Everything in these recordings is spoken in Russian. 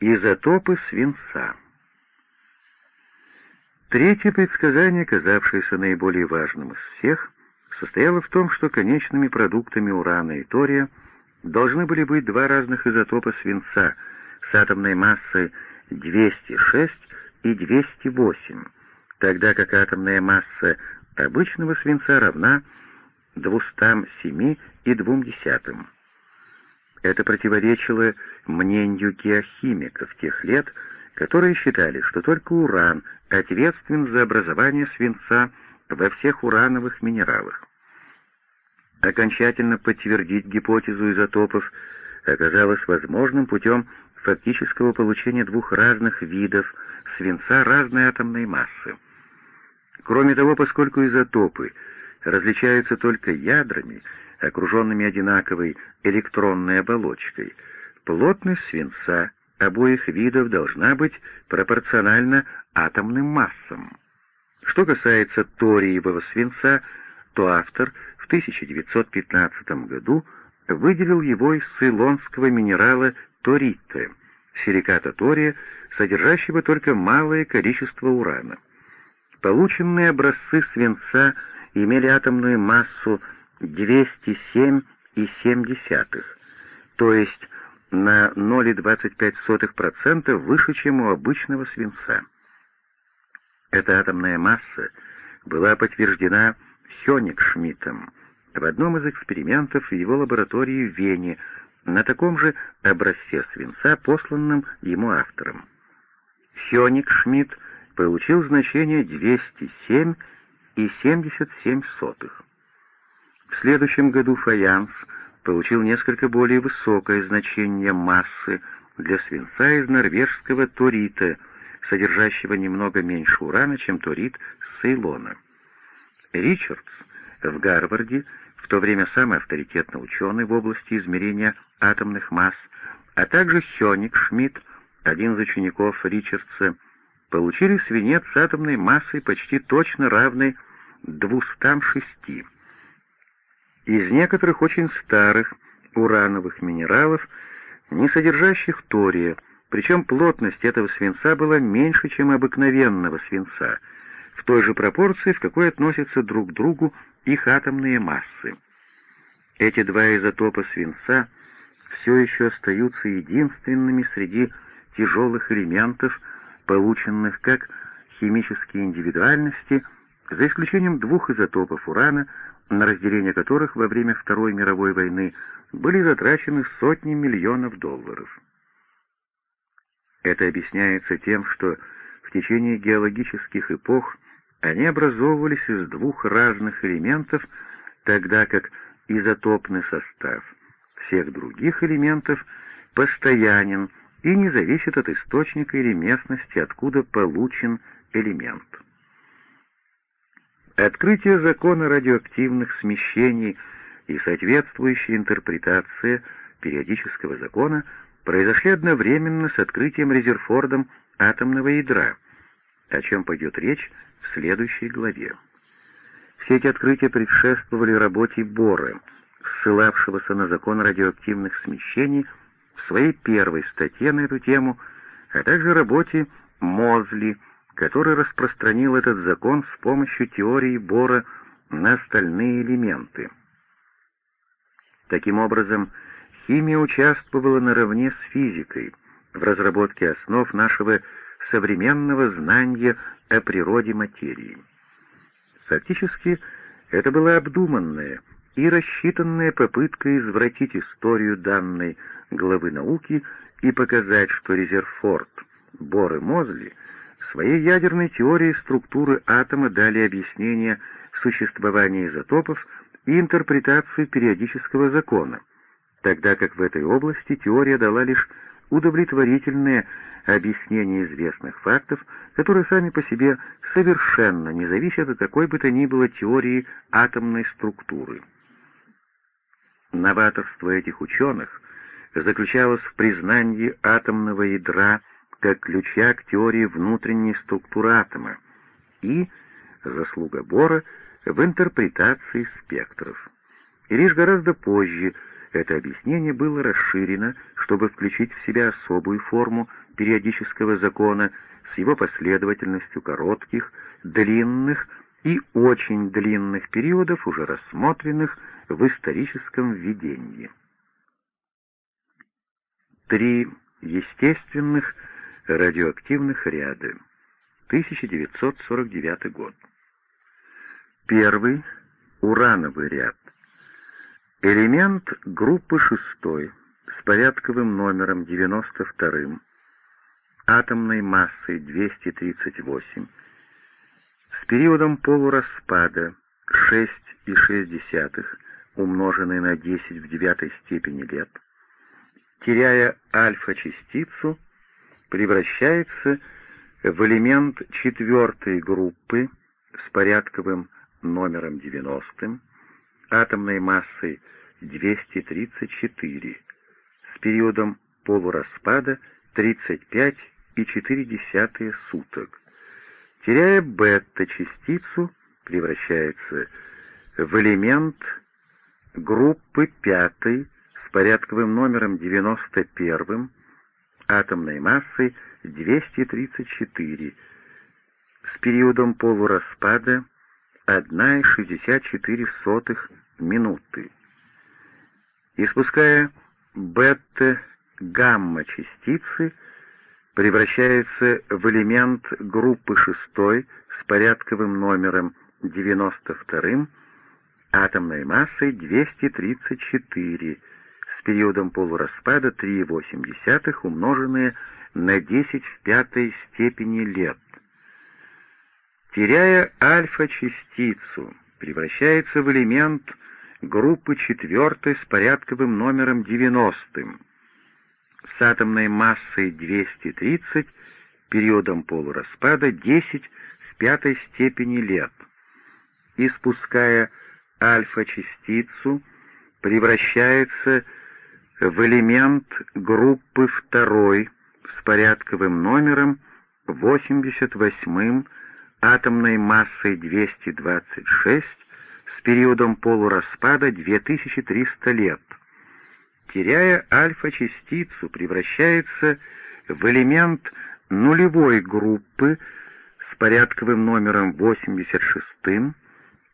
Изотопы свинца. Третье предсказание, казавшееся наиболее важным из всех, состояло в том, что конечными продуктами урана и тория должны были быть два разных изотопа свинца с атомной массой 206 и 208, тогда как атомная масса обычного свинца равна 207 и 0,2. Это противоречило мнению геохимиков тех лет, которые считали, что только уран ответственен за образование свинца во всех урановых минералах. Окончательно подтвердить гипотезу изотопов оказалось возможным путем фактического получения двух разных видов свинца разной атомной массы. Кроме того, поскольку изотопы различаются только ядрами, окруженными одинаковой электронной оболочкой, плотность свинца обоих видов должна быть пропорциональна атомным массам. Что касается ториевого свинца, то автор в 1915 году выделил его из цейлонского минерала торита, силиката тория, содержащего только малое количество урана. Полученные образцы свинца имели атомную массу 207,7, то есть на 0,25% выше, чем у обычного свинца. Эта атомная масса была подтверждена Хёникшмидтом в одном из экспериментов в его лаборатории в Вене на таком же образце свинца, посланном ему автором. Хёникшмидт получил значение 207,77. В следующем году фаянс получил несколько более высокое значение массы для свинца из норвежского торита, содержащего немного меньше урана, чем торит с Цейлона. Ричардс в Гарварде, в то время самый авторитетный ученый в области измерения атомных масс, а также Хёник Шмидт, один из учеников Ричардса, получили свинец с атомной массой почти точно равной 206. Из некоторых очень старых урановых минералов, не содержащих тория, причем плотность этого свинца была меньше, чем обыкновенного свинца, в той же пропорции, в какой относятся друг к другу их атомные массы. Эти два изотопа свинца все еще остаются единственными среди тяжелых элементов, полученных как химические индивидуальности, за исключением двух изотопов урана, на разделение которых во время Второй мировой войны были затрачены сотни миллионов долларов. Это объясняется тем, что в течение геологических эпох они образовывались из двух разных элементов, тогда как изотопный состав всех других элементов постоянен и не зависит от источника или местности, откуда получен элемент. Открытие закона радиоактивных смещений и соответствующая интерпретация периодического закона произошли одновременно с открытием Резерфордом атомного ядра, о чем пойдет речь в следующей главе. Все эти открытия предшествовали работе Бора, ссылавшегося на закон радиоактивных смещений в своей первой статье на эту тему, а также работе Мозли, который распространил этот закон с помощью теории Бора на остальные элементы. Таким образом, химия участвовала наравне с физикой в разработке основ нашего современного знания о природе материи. Фактически, это была обдуманная и рассчитанная попытка извратить историю данной главы науки и показать, что Резерфорд, Бор и Мозли своей ядерной теорией структуры атома дали объяснение существования изотопов и интерпретацию периодического закона, тогда как в этой области теория дала лишь удовлетворительное объяснение известных фактов, которые сами по себе совершенно не зависят от какой бы то ни было теории атомной структуры. Новаторство этих ученых заключалось в признании атомного ядра как ключа к теории внутренней структуры атома и, заслуга Бора, в интерпретации спектров. И лишь гораздо позже это объяснение было расширено, чтобы включить в себя особую форму периодического закона с его последовательностью коротких, длинных и очень длинных периодов, уже рассмотренных в историческом введении. Три естественных радиоактивных ряда. 1949 год. Первый — урановый ряд. Элемент группы шестой с порядковым номером 92 атомной массой 238 с периодом полураспада 6,6 умноженный на 10 в девятой степени лет, теряя альфа-частицу, превращается в элемент четвертой группы с порядковым номером 90, атомной массой 234, с периодом полураспада 35,4 суток. Теряя бета-частицу, превращается в элемент группы пятой с порядковым номером 91, атомной массой 234, с периодом полураспада 1,64 минуты. Испуская бета-гамма-частицы, превращается в элемент группы шестой с порядковым номером 92, атомной массой 234, с периодом полураспада 3,8 умноженное на 10 в пятой степени лет. Теряя альфа-частицу, превращается в элемент группы четвертой с порядковым номером 90, с атомной массой 230, периодом полураспада 10 в пятой степени лет. Испуская альфа-частицу, превращается в элемент группы второй с порядковым номером 88 атомной массой 226 с периодом полураспада 2300 лет. Теряя альфа-частицу, превращается в элемент нулевой группы с порядковым номером 86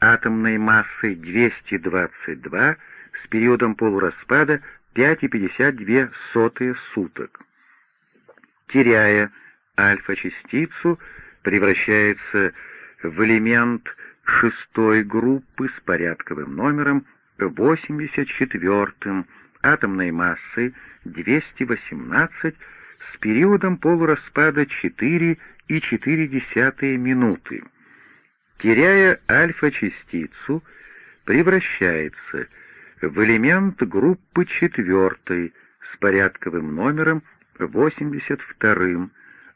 атомной массой 222 с периодом полураспада 5,52 суток. Теряя альфа-частицу, превращается в элемент шестой группы с порядковым номером 84 атомной массой 218 с периодом полураспада 4,4 минуты. Теряя альфа-частицу, превращается в элемент группы четвертой с порядковым номером 82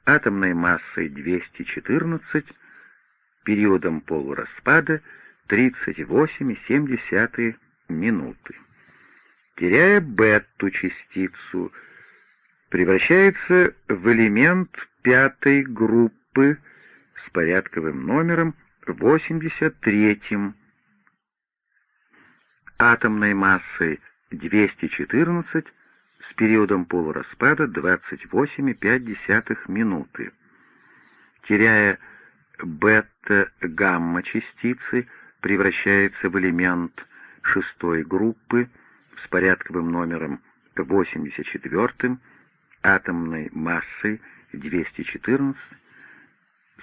атомной массой 214, периодом полураспада 38,7 минуты. Теряя бету-частицу, превращается в элемент пятой группы с порядковым номером 83 атомной массой 214 с периодом полураспада 28,5 минуты. Теряя бета-гамма-частицы, превращается в элемент шестой группы с порядковым номером 84 атомной массой 214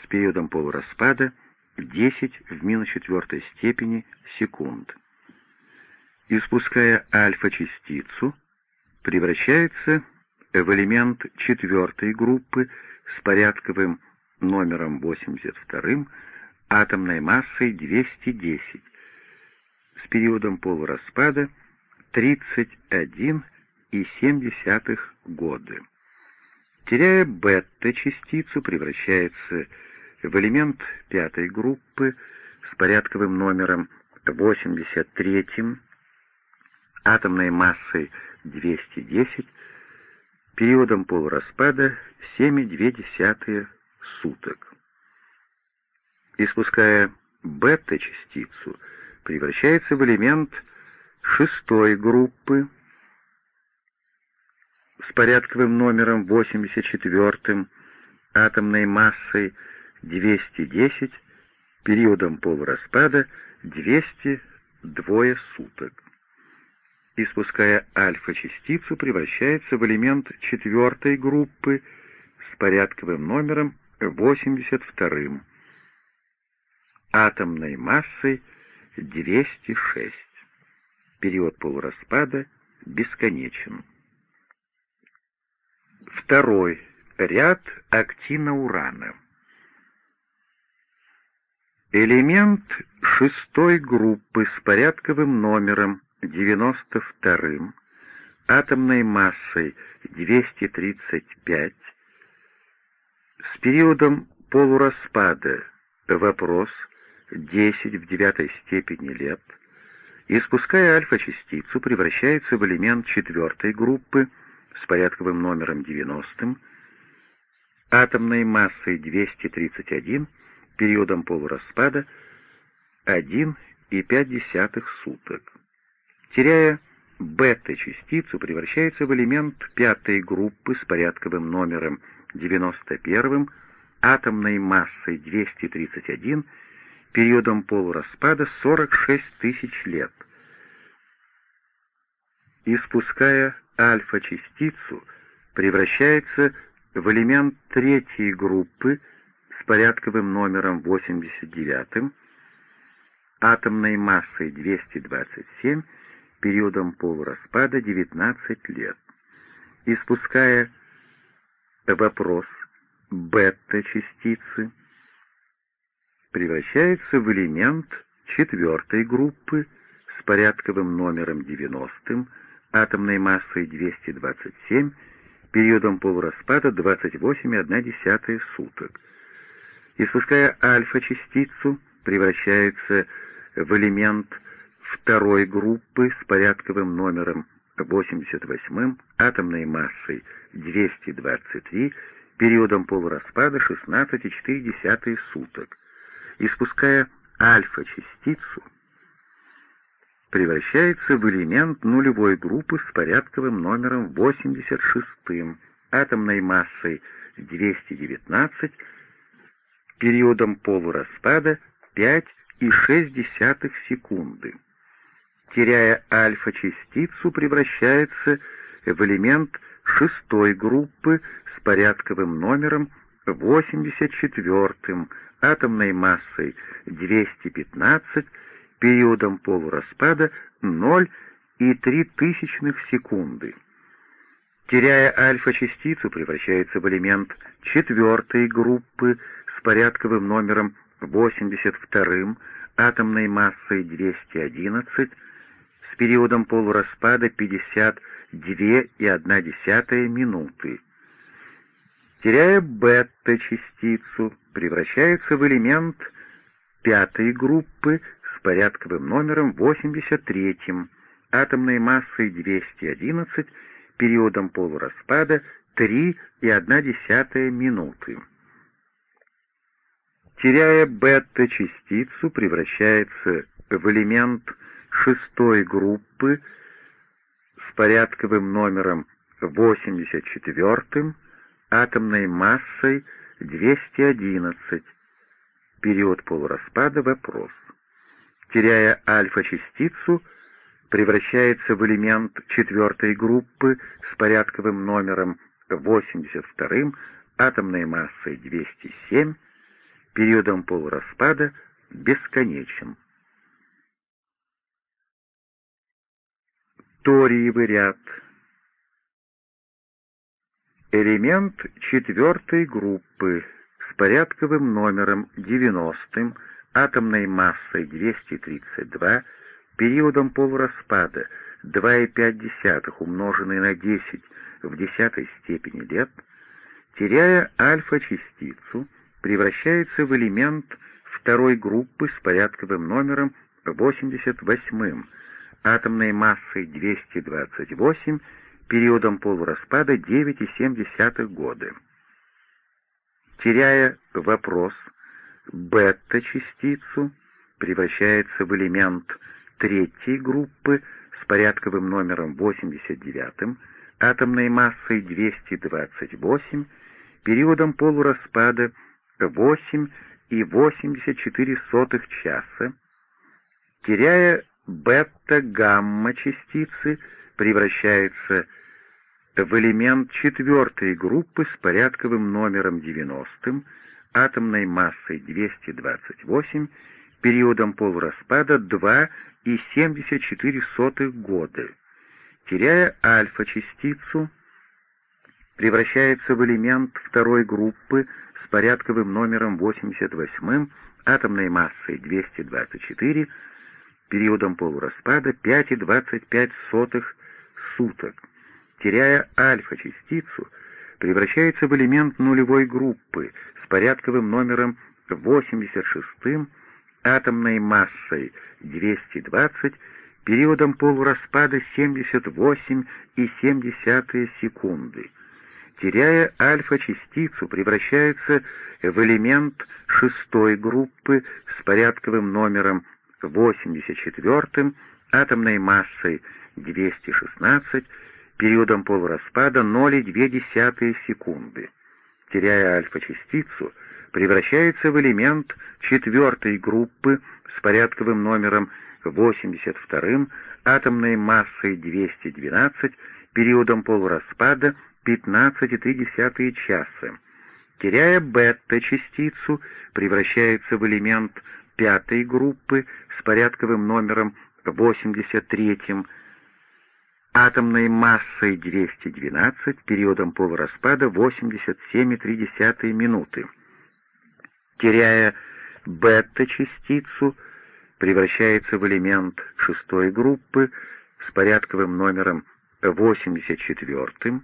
с периодом полураспада 10 в минус четвертой степени секунд. Испуская альфа-частицу, превращается в элемент четвертой группы с порядковым номером 82 атомной массой 210 с периодом полураспада 31,7 года. Теряя бета-частицу, превращается в элемент пятой группы с порядковым номером 83 атомной массой 210, периодом полураспада 7,2 суток. Испуская бета-частицу, превращается в элемент шестой группы с порядковым номером 84, атомной массой 210, периодом полураспада 202 суток. Испуская альфа-частицу, превращается в элемент четвертой группы с порядковым номером 82, атомной массой 206. Период полураспада бесконечен. Второй ряд актина урана. Элемент шестой группы с порядковым номером 92, атомной массой 235, с периодом полураспада вопрос 10 в девятой степени лет, испуская альфа-частицу, превращается в элемент четвертой группы с порядковым номером 90, атомной массой 231, периодом полураспада 1,5 суток. Теряя бета-частицу, превращается в элемент пятой группы с порядковым номером 91, атомной массой 231, периодом полураспада 46 тысяч лет. Испуская альфа-частицу, превращается в элемент третьей группы с порядковым номером 89, атомной массой 227, периодом полураспада 19 лет. Испуская вопрос бета-частицы, превращается в элемент четвертой группы с порядковым номером 90, атомной массой 227, периодом полураспада 28,1 суток. Испуская альфа-частицу, превращается в элемент второй группы с порядковым номером 88, атомной массой 223, периодом полураспада 16,4 суток. Испуская альфа-частицу, превращается в элемент нулевой группы с порядковым номером 86, атомной массой 219, периодом полураспада 5,6 секунды. Теряя альфа-частицу, превращается в элемент шестой группы с порядковым номером 84, атомной массой 215, периодом полураспада 0,3 секунды. Теряя альфа-частицу, превращается в элемент четвертой группы с порядковым номером 82, атомной массой 211, с периодом полураспада 52,1 минуты. Теряя бета-частицу, превращается в элемент пятой группы с порядковым номером 83, атомной массой 211, периодом полураспада 3,1 минуты. Теряя бета-частицу, превращается в элемент шестой группы с порядковым номером 84, атомной массой 211, период полураспада вопрос. Теряя альфа-частицу, превращается в элемент четвертой группы с порядковым номером 82, атомной массой 207, периодом полураспада бесконечен. Ториевый ряд. Элемент четвертой группы с порядковым номером 90, атомной массой 232, периодом полураспада 2,5 умноженный на 10 в десятой степени лет, теряя альфа-частицу, превращается в элемент второй группы с порядковым номером 88, атомной массой 228, периодом полураспада 9,7 года. Теряя вопрос бета-частицу, превращается в элемент третьей группы с порядковым номером 89, атомной массой 228, периодом полураспада 8,84 часа, теряя бета-гамма-частицы, превращается в элемент четвертой группы с порядковым номером 90, атомной массой 228, периодом полураспада 2,74 года. Теряя альфа-частицу, превращается в элемент второй группы с порядковым номером 88, атомной массой 224, периодом полураспада 5,25 суток. Теряя альфа-частицу, превращается в элемент нулевой группы с порядковым номером 86, атомной массой 220, периодом полураспада 78,7 секунды. Теряя альфа-частицу, превращается в элемент шестой группы с порядковым номером 84, атомной массой 216, периодом полураспада 0,2 секунды. Теряя альфа-частицу, превращается в элемент четвертой группы с порядковым номером 82, атомной массой 212, периодом полураспада 15,3 часа. Теряя бета-частицу, превращается в элемент пятой группы с порядковым номером 83, атомной массой 212, периодом полураспада 87,3 минуты. Теряя бета-частицу, превращается в элемент шестой группы с порядковым номером 84,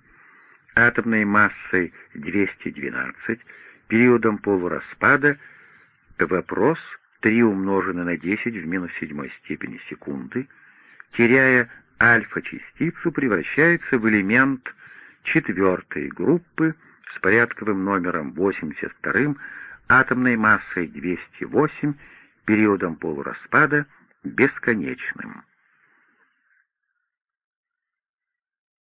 атомной массой 212, периодом полураспада, вопрос 3 умноженное на 10 в минус седьмой степени секунды, теряя альфа-частицу, превращается в элемент четвертой группы с порядковым номером 82, атомной массой 208, периодом полураспада бесконечным.